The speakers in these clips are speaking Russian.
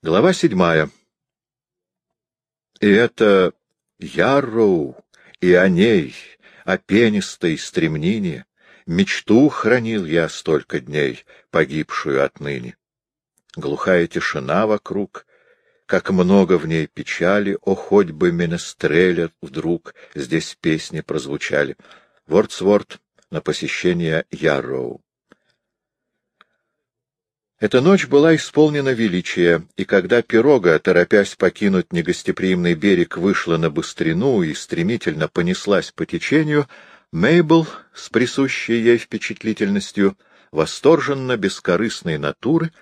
Глава седьмая. И это Ярроу, и о ней, о пенистой стремнине, мечту хранил я столько дней, погибшую отныне. Глухая тишина вокруг, как много в ней печали, о, хоть бы менестреля вдруг здесь песни прозвучали. Вордсворт на посещение Ярроу. Эта ночь была исполнена величия, и когда пирога, торопясь покинуть негостеприимный берег, вышла на быстрину и стремительно понеслась по течению, Мейбл, с присущей ей впечатлительностью, восторженно бескорыстной натуры,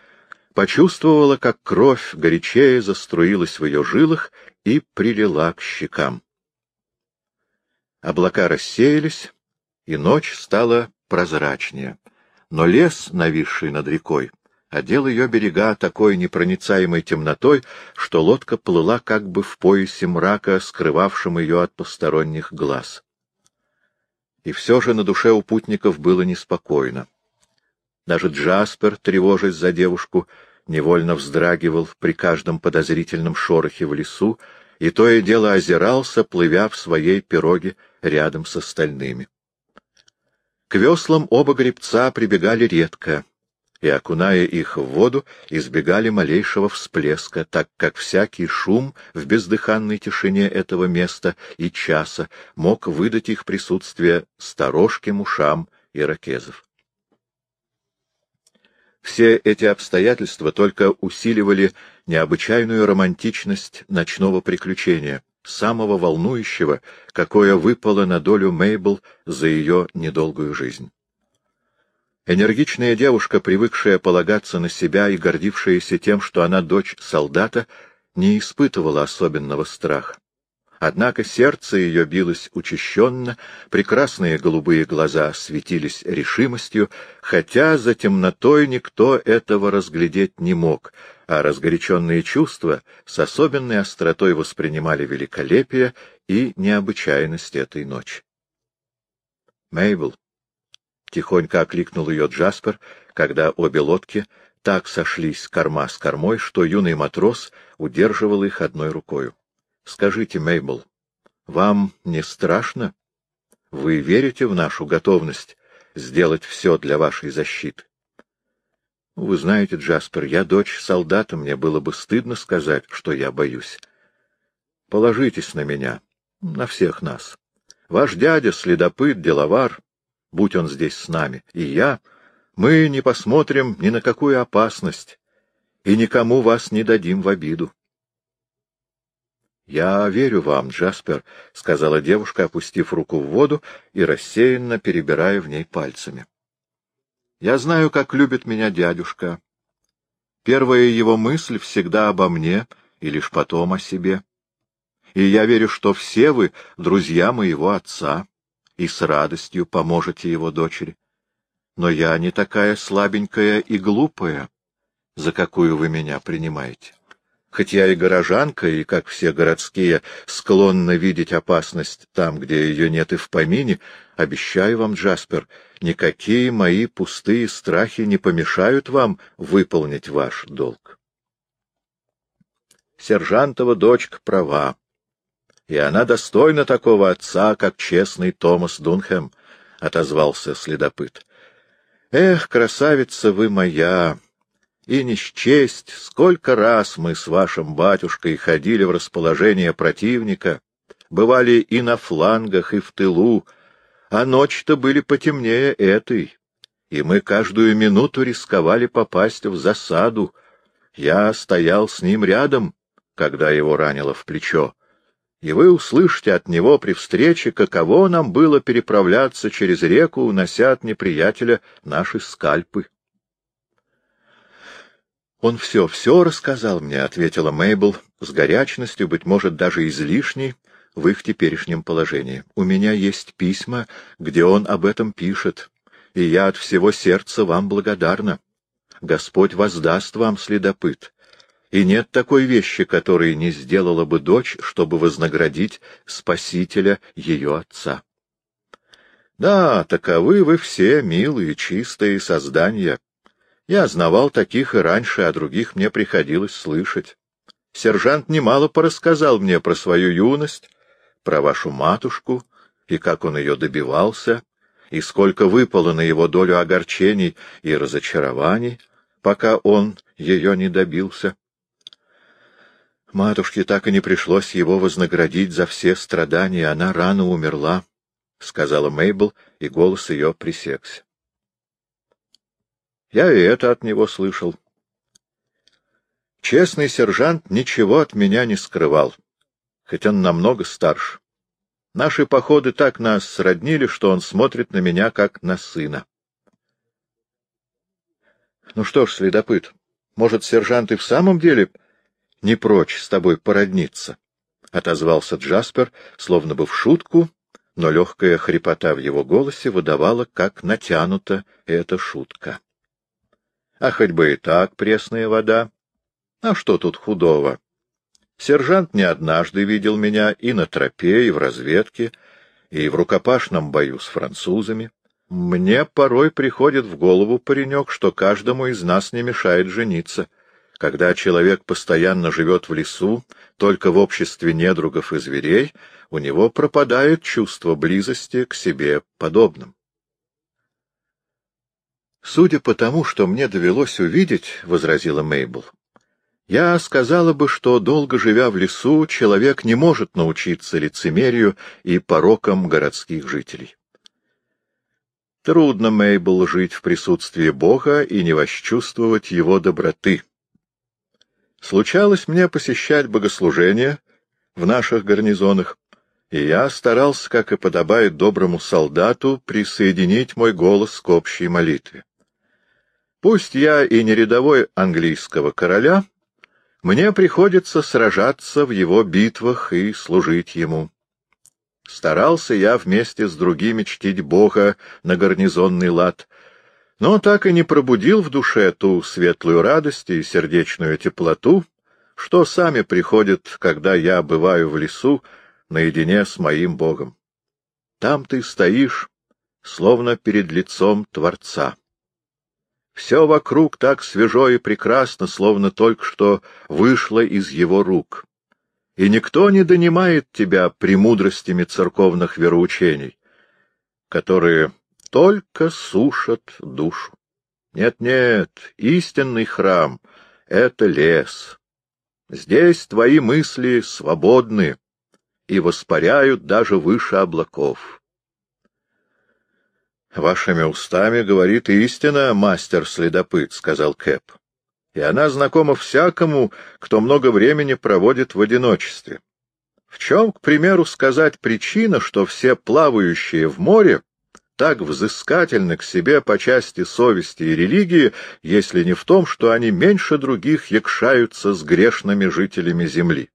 почувствовала, как кровь горячее заструилась в ее жилах и прилила к щекам. Облака рассеялись, и ночь стала прозрачнее, но лес, нависший над рекой, одел ее берега такой непроницаемой темнотой, что лодка плыла как бы в поясе мрака, скрывавшем ее от посторонних глаз. И все же на душе у путников было неспокойно. Даже Джаспер, тревожась за девушку, невольно вздрагивал при каждом подозрительном шорохе в лесу, и то и дело озирался, плывя в своей пироге рядом с остальными. К веслам оба гребца прибегали редко — и, окуная их в воду, избегали малейшего всплеска, так как всякий шум в бездыханной тишине этого места и часа мог выдать их присутствие сторожким ушам иракезов. Все эти обстоятельства только усиливали необычайную романтичность ночного приключения, самого волнующего, какое выпало на долю Мейбл за ее недолгую жизнь. Энергичная девушка, привыкшая полагаться на себя и гордившаяся тем, что она дочь солдата, не испытывала особенного страха. Однако сердце ее билось учащенно, прекрасные голубые глаза светились решимостью, хотя за темнотой никто этого разглядеть не мог, а разгоряченные чувства с особенной остротой воспринимали великолепие и необычайность этой ночи. Мейбл, — тихонько окликнул ее Джаспер, когда обе лодки так сошлись корма с кормой, что юный матрос удерживал их одной рукой. — Скажите, Мейбл, вам не страшно? Вы верите в нашу готовность сделать все для вашей защиты? — Вы знаете, Джаспер, я дочь солдата, мне было бы стыдно сказать, что я боюсь. Положитесь на меня, на всех нас. Ваш дядя — следопыт, деловар, будь он здесь с нами, и я, мы не посмотрим ни на какую опасность и никому вас не дадим в обиду. — Я верю вам, Джаспер, — сказала девушка, опустив руку в воду и рассеянно перебирая в ней пальцами. — Я знаю, как любит меня дядюшка. Первая его мысль всегда обо мне и лишь потом о себе. И я верю, что все вы — друзья моего отца и с радостью поможете его дочери. Но я не такая слабенькая и глупая, за какую вы меня принимаете. Хоть я и горожанка, и, как все городские, склонна видеть опасность там, где ее нет и в помине, обещаю вам, Джаспер, никакие мои пустые страхи не помешают вам выполнить ваш долг. Сержантова дочка права и она достойна такого отца, как честный Томас Дунхэм, — отозвался следопыт. — Эх, красавица вы моя! И не счесть, сколько раз мы с вашим батюшкой ходили в расположение противника, бывали и на флангах, и в тылу, а ночь-то были потемнее этой, и мы каждую минуту рисковали попасть в засаду. Я стоял с ним рядом, когда его ранило в плечо и вы услышите от него при встрече, каково нам было переправляться через реку, унося от неприятеля наши скальпы. «Он все, все рассказал мне», — ответила Мейбл с горячностью, быть может, даже излишней, в их теперешнем положении. «У меня есть письма, где он об этом пишет, и я от всего сердца вам благодарна. Господь воздаст вам, следопыт, и нет такой вещи, которой не сделала бы дочь, чтобы вознаградить спасителя ее отца. Да, таковы вы все, милые, чистые создания. Я знавал таких и раньше, а других мне приходилось слышать. Сержант немало порассказал мне про свою юность, про вашу матушку и как он ее добивался, и сколько выпало на его долю огорчений и разочарований, пока он ее не добился. Матушке так и не пришлось его вознаградить за все страдания, она рано умерла, — сказала Мейбл, и голос ее пресекся. Я и это от него слышал. Честный сержант ничего от меня не скрывал, хоть он намного старше. Наши походы так нас сроднили, что он смотрит на меня, как на сына. Ну что ж, следопыт, может, сержант и в самом деле не прочь с тобой породниться? — отозвался Джаспер, словно бы в шутку, но легкая хрипота в его голосе выдавала, как натянута эта шутка. — А хоть бы и так пресная вода. А что тут худого? Сержант не однажды видел меня и на тропе, и в разведке, и в рукопашном бою с французами. Мне порой приходит в голову, паренек, что каждому из нас не мешает жениться. Когда человек постоянно живет в лесу, только в обществе недругов и зверей, у него пропадает чувство близости к себе подобным. «Судя по тому, что мне довелось увидеть, — возразила Мейбл, я сказала бы, что, долго живя в лесу, человек не может научиться лицемерию и порокам городских жителей. Трудно, Мейбл, жить в присутствии Бога и не восчувствовать его доброты. Случалось мне посещать богослужения в наших гарнизонах, и я старался, как и подобает доброму солдату, присоединить мой голос к общей молитве. Пусть я и не рядовой английского короля, мне приходится сражаться в его битвах и служить ему. Старался я вместе с другими чтить Бога на гарнизонный лад, но так и не пробудил в душе ту светлую радость и сердечную теплоту, что сами приходят, когда я бываю в лесу наедине с моим Богом. Там ты стоишь, словно перед лицом Творца. Все вокруг так свежо и прекрасно, словно только что вышло из его рук. И никто не донимает тебя премудростями церковных вероучений, которые только сушат душу. Нет-нет, истинный храм — это лес. Здесь твои мысли свободны и воспаряют даже выше облаков. — Вашими устами говорит истина, мастер-следопыт, — сказал Кэп. — И она знакома всякому, кто много времени проводит в одиночестве. В чем, к примеру, сказать причина, что все плавающие в море так взыскательны к себе по части совести и религии, если не в том, что они меньше других якшаются с грешными жителями земли?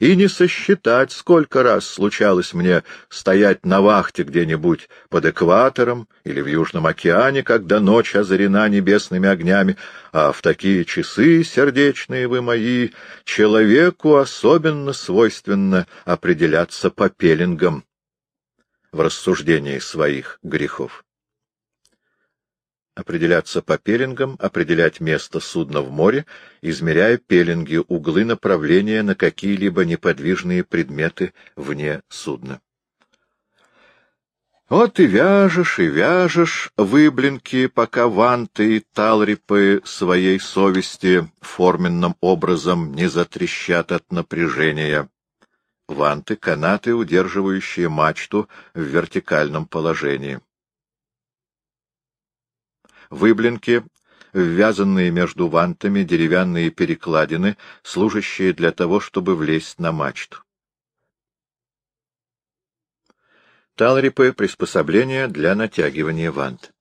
и не сосчитать, сколько раз случалось мне стоять на вахте где-нибудь под экватором или в Южном океане, когда ночь озарена небесными огнями, а в такие часы, сердечные вы мои, человеку особенно свойственно определяться по пеленгам в рассуждении своих грехов определяться по пеленгам, определять место судна в море, измеряя пеленги, углы направления на какие-либо неподвижные предметы вне судна. Вот и вяжешь, и вяжешь выблинки, пока ванты и талрипы своей совести форменным образом не затрещат от напряжения. Ванты — канаты, удерживающие мачту в вертикальном положении выблинки, ввязанные между вантами деревянные перекладины, служащие для того, чтобы влезть на мачту. Талрипы — приспособления для натягивания вант.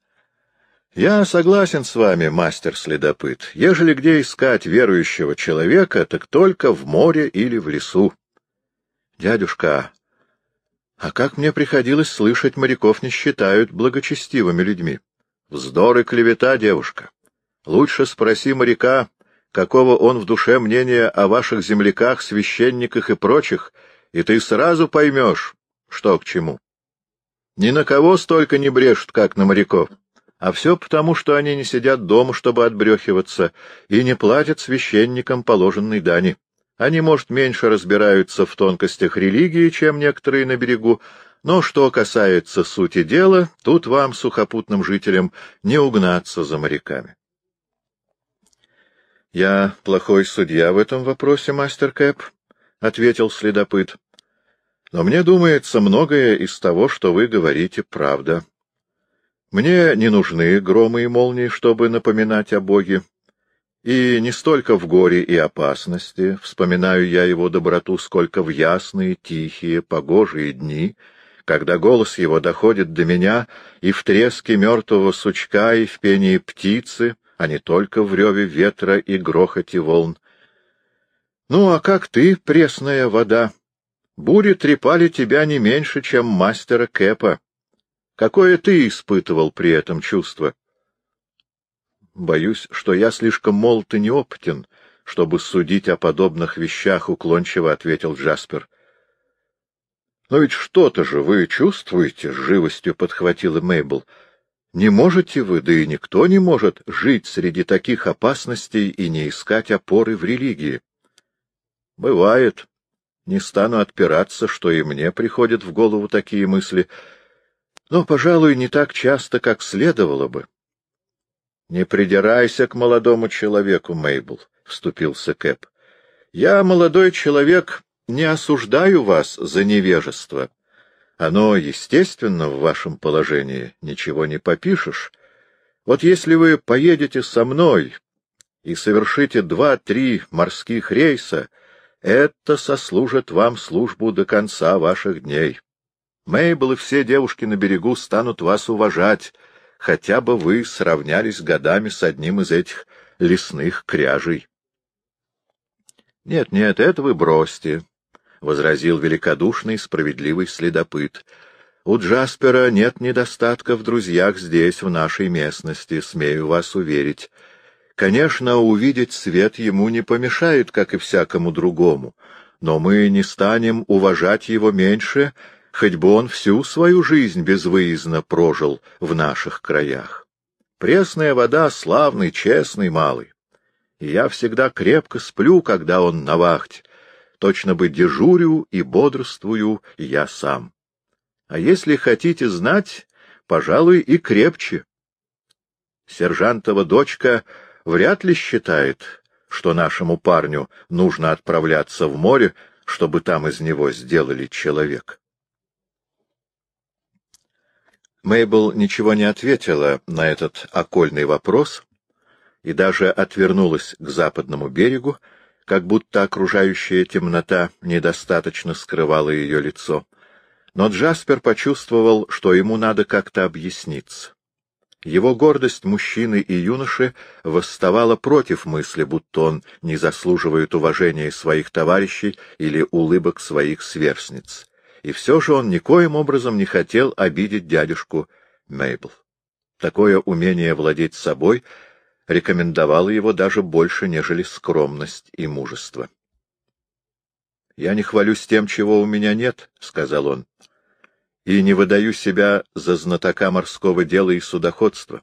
Я согласен с вами, мастер-следопыт. Ежели где искать верующего человека, так только в море или в лесу. Дядюшка, а как мне приходилось слышать, моряков не считают благочестивыми людьми. Вздор и клевета, девушка. Лучше спроси моряка, какого он в душе мнения о ваших земляках, священниках и прочих, и ты сразу поймешь, что к чему. Ни на кого столько не брешут, как на моряков. А все потому, что они не сидят дома, чтобы отбрехиваться, и не платят священникам положенной дани. Они, может, меньше разбираются в тонкостях религии, чем некоторые на берегу, но что касается сути дела, тут вам, сухопутным жителям, не угнаться за моряками. — Я плохой судья в этом вопросе, мастер Кэп, — ответил следопыт. — Но мне думается, многое из того, что вы говорите, правда. Мне не нужны громы и молнии, чтобы напоминать о Боге. И не столько в горе и опасности вспоминаю я его доброту, сколько в ясные, тихие, погожие дни, когда голос его доходит до меня и в треске мертвого сучка, и в пении птицы, а не только в реве ветра и грохоте волн. Ну, а как ты, пресная вода? Бури трепали тебя не меньше, чем мастера Кэпа. Какое ты испытывал при этом чувство? Боюсь, что я слишком молод и неопытен, чтобы судить о подобных вещах, — уклончиво ответил Джаспер. — Но ведь что-то же вы чувствуете, — с живостью подхватила Мейбл. — Не можете вы, да и никто не может, жить среди таких опасностей и не искать опоры в религии. — Бывает. Не стану отпираться, что и мне приходят в голову такие мысли, но, пожалуй, не так часто, как следовало бы. — Не придирайся к молодому человеку, Мейбл, — вступился Кэп. — Я, молодой человек, не осуждаю вас за невежество. Оно, естественно, в вашем положении, ничего не попишешь. Вот если вы поедете со мной и совершите два-три морских рейса, это сослужит вам службу до конца ваших дней. Мейбл и все девушки на берегу станут вас уважать, хотя бы вы сравнялись годами с одним из этих лесных кряжей. — Нет, нет, это вы бросьте, — возразил великодушный справедливый следопыт. — У Джаспера нет недостатка в друзьях здесь, в нашей местности, смею вас уверить. Конечно, увидеть свет ему не помешает, как и всякому другому, но мы не станем уважать его меньше, — хоть бы он всю свою жизнь безвыездно прожил в наших краях. Пресная вода — славный, честный малый. И я всегда крепко сплю, когда он на вахте. Точно бы дежурю и бодрствую я сам. А если хотите знать, пожалуй, и крепче. Сержантова дочка вряд ли считает, что нашему парню нужно отправляться в море, чтобы там из него сделали человека. Мейбл ничего не ответила на этот окольный вопрос и даже отвернулась к западному берегу, как будто окружающая темнота недостаточно скрывала ее лицо. Но Джаспер почувствовал, что ему надо как-то объясниться. Его гордость мужчины и юноши восставала против мысли, будто он не заслуживает уважения своих товарищей или улыбок своих сверстниц и все же он никоим образом не хотел обидеть дядюшку Мейбл. Такое умение владеть собой рекомендовало его даже больше, нежели скромность и мужество. — Я не хвалюсь тем, чего у меня нет, — сказал он, — и не выдаю себя за знатока морского дела и судоходства.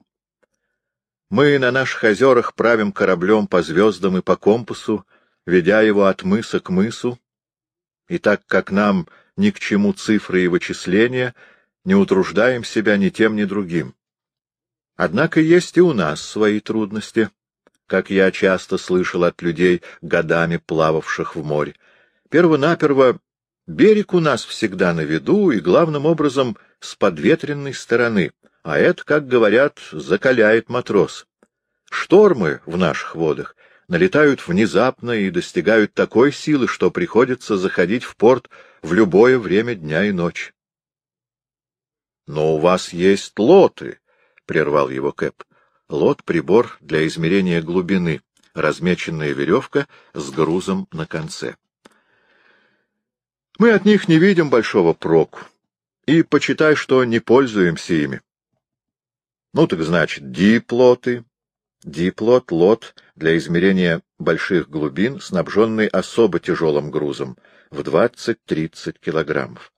Мы на наших озерах правим кораблем по звездам и по компасу, ведя его от мыса к мысу, и так как нам ни к чему цифры и вычисления, не утруждаем себя ни тем, ни другим. Однако есть и у нас свои трудности, как я часто слышал от людей, годами плававших в море. Первонаперво берег у нас всегда на виду и, главным образом, с подветренной стороны, а это, как говорят, закаляет матрос. Штормы в наших водах налетают внезапно и достигают такой силы, что приходится заходить в порт в любое время дня и ночи. — Но у вас есть лоты, — прервал его Кэп. Лот — прибор для измерения глубины, размеченная веревка с грузом на конце. Мы от них не видим большого проку, и почитай, что не пользуемся ими. Ну так значит, диплоты, Диплот — лот для измерения больших глубин, снабженный особо тяжелым грузом в 20-30 килограммов.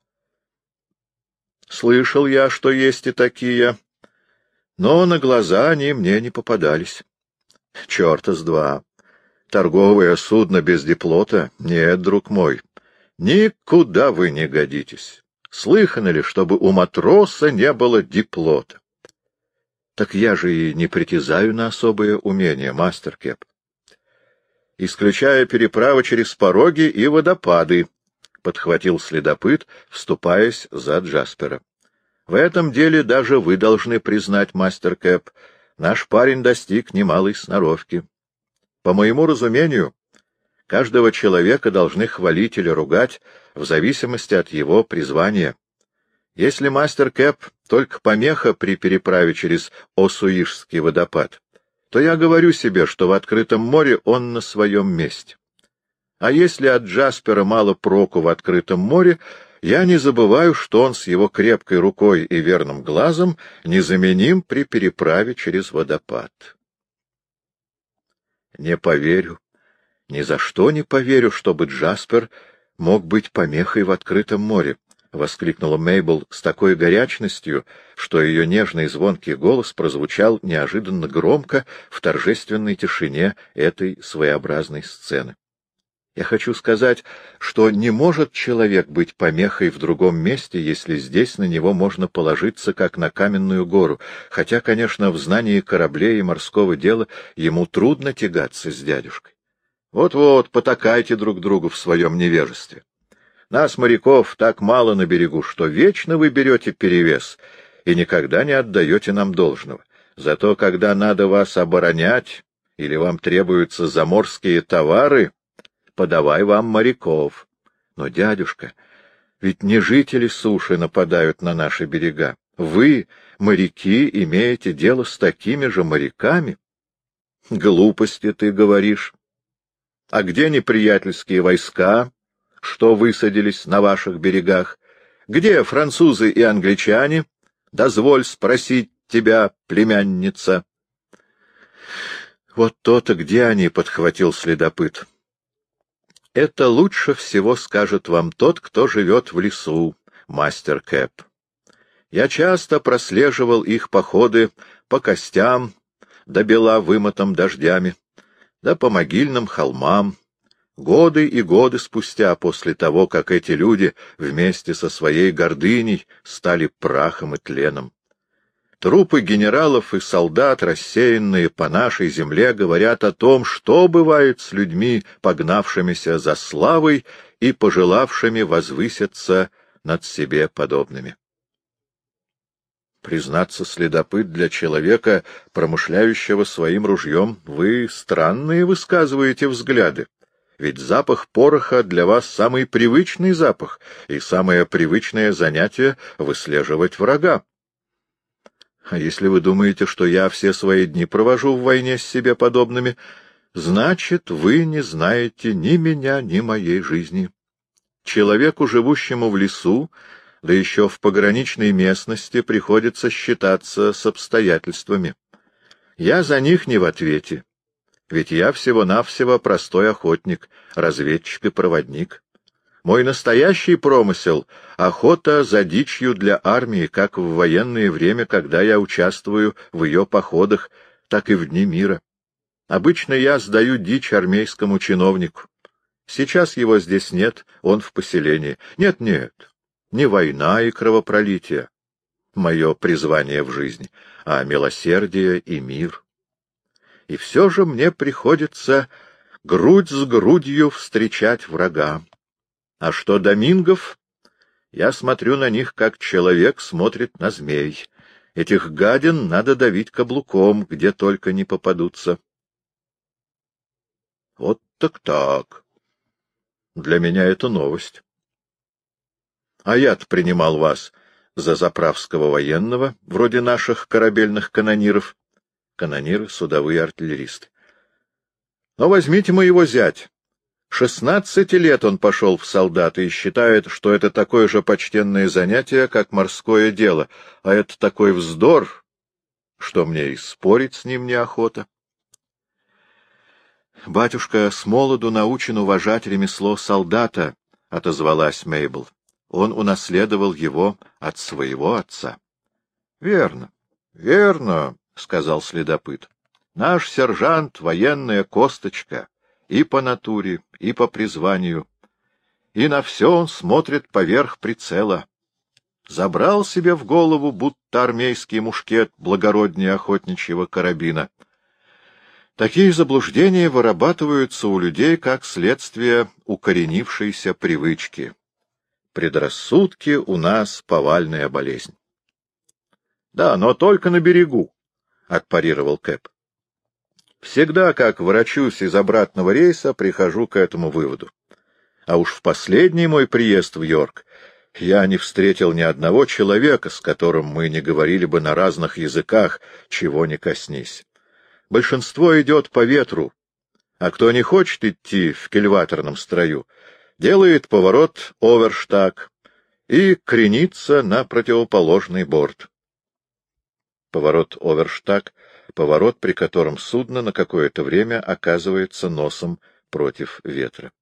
Слышал я, что есть и такие. Но на глаза они мне не попадались. Черта с два. Торговое судно без диплота? Нет, друг мой, никуда вы не годитесь. Слыхано ли, чтобы у матроса не было диплота? Так я же и не притязаю на особое умение, мастер Кеп. Исключая переправы через пороги и водопады, — подхватил следопыт, вступаясь за Джаспера. В этом деле даже вы должны признать, мастер Кэп, наш парень достиг немалой сноровки. По моему разумению, каждого человека должны хвалить или ругать в зависимости от его призвания. Если мастер Кэп только помеха при переправе через Осуишский водопад, то я говорю себе, что в открытом море он на своем месте. А если от Джаспера мало проку в открытом море, я не забываю, что он с его крепкой рукой и верным глазом незаменим при переправе через водопад. Не поверю, ни за что не поверю, чтобы Джаспер мог быть помехой в открытом море, — воскликнула Мейбл с такой горячностью, что ее нежный звонкий голос прозвучал неожиданно громко в торжественной тишине этой своеобразной сцены. Я хочу сказать, что не может человек быть помехой в другом месте, если здесь на него можно положиться, как на каменную гору, хотя, конечно, в знании кораблей и морского дела ему трудно тягаться с дядюшкой. Вот-вот, потакайте друг другу в своем невежестве. Нас, моряков, так мало на берегу, что вечно вы берете перевес и никогда не отдаете нам должного. Зато когда надо вас оборонять или вам требуются заморские товары, подавай вам моряков. Но, дядюшка, ведь не жители суши нападают на наши берега. Вы, моряки, имеете дело с такими же моряками? Глупости ты говоришь. А где неприятельские войска, что высадились на ваших берегах? Где французы и англичане? Дозволь спросить тебя, племянница. Вот то-то где они, — подхватил следопыт. Это лучше всего скажет вам тот, кто живет в лесу, мастер Кэп. Я часто прослеживал их походы по костям, бела вымотом дождями, да по могильным холмам, годы и годы спустя после того, как эти люди вместе со своей гордыней стали прахом и тленом. Трупы генералов и солдат, рассеянные по нашей земле, говорят о том, что бывает с людьми, погнавшимися за славой и пожелавшими возвыситься над себе подобными. Признаться, следопыт для человека, промышляющего своим ружьем, вы странные высказываете взгляды. Ведь запах пороха для вас самый привычный запах, и самое привычное занятие — выслеживать врага. А если вы думаете, что я все свои дни провожу в войне с себе подобными, значит, вы не знаете ни меня, ни моей жизни. Человеку, живущему в лесу, да еще в пограничной местности, приходится считаться с обстоятельствами. Я за них не в ответе, ведь я всего-навсего простой охотник, разведчик и проводник. Мой настоящий промысел — охота за дичью для армии, как в военное время, когда я участвую в ее походах, так и в дни мира. Обычно я сдаю дичь армейскому чиновнику. Сейчас его здесь нет, он в поселении. Нет-нет, не война и кровопролитие — мое призвание в жизни, а милосердие и мир. И все же мне приходится грудь с грудью встречать врага. А что домингов? Я смотрю на них, как человек смотрит на змей. Этих гадин надо давить каблуком, где только не попадутся. Вот так-так. Для меня это новость. А я-то принимал вас за заправского военного, вроде наших корабельных канониров. Канониры — судовые артиллеристы. Но возьмите моего зять. Шестнадцати лет он пошел в солдаты и считает, что это такое же почтенное занятие, как морское дело, а это такой вздор, что мне и спорить с ним неохота. Батюшка с молоду научен уважать ремесло солдата, — отозвалась Мейбл. Он унаследовал его от своего отца. — Верно, Верно, — сказал следопыт. — Наш сержант — военная косточка и по натуре, и по призванию. И на все он смотрит поверх прицела. Забрал себе в голову, будто армейский мушкет благороднее охотничьего карабина. Такие заблуждения вырабатываются у людей как следствие укоренившейся привычки. Предрассудки у нас повальная болезнь. — Да, но только на берегу, — отпарировал Кэп. — Всегда, как ворочусь из обратного рейса, прихожу к этому выводу. А уж в последний мой приезд в Йорк я не встретил ни одного человека, с которым мы не говорили бы на разных языках, чего не коснись. Большинство идет по ветру, а кто не хочет идти в кельваторном строю, делает поворот оверштаг и кренится на противоположный борт. Поворот оверштаг — поворот, при котором судно на какое-то время оказывается носом против ветра.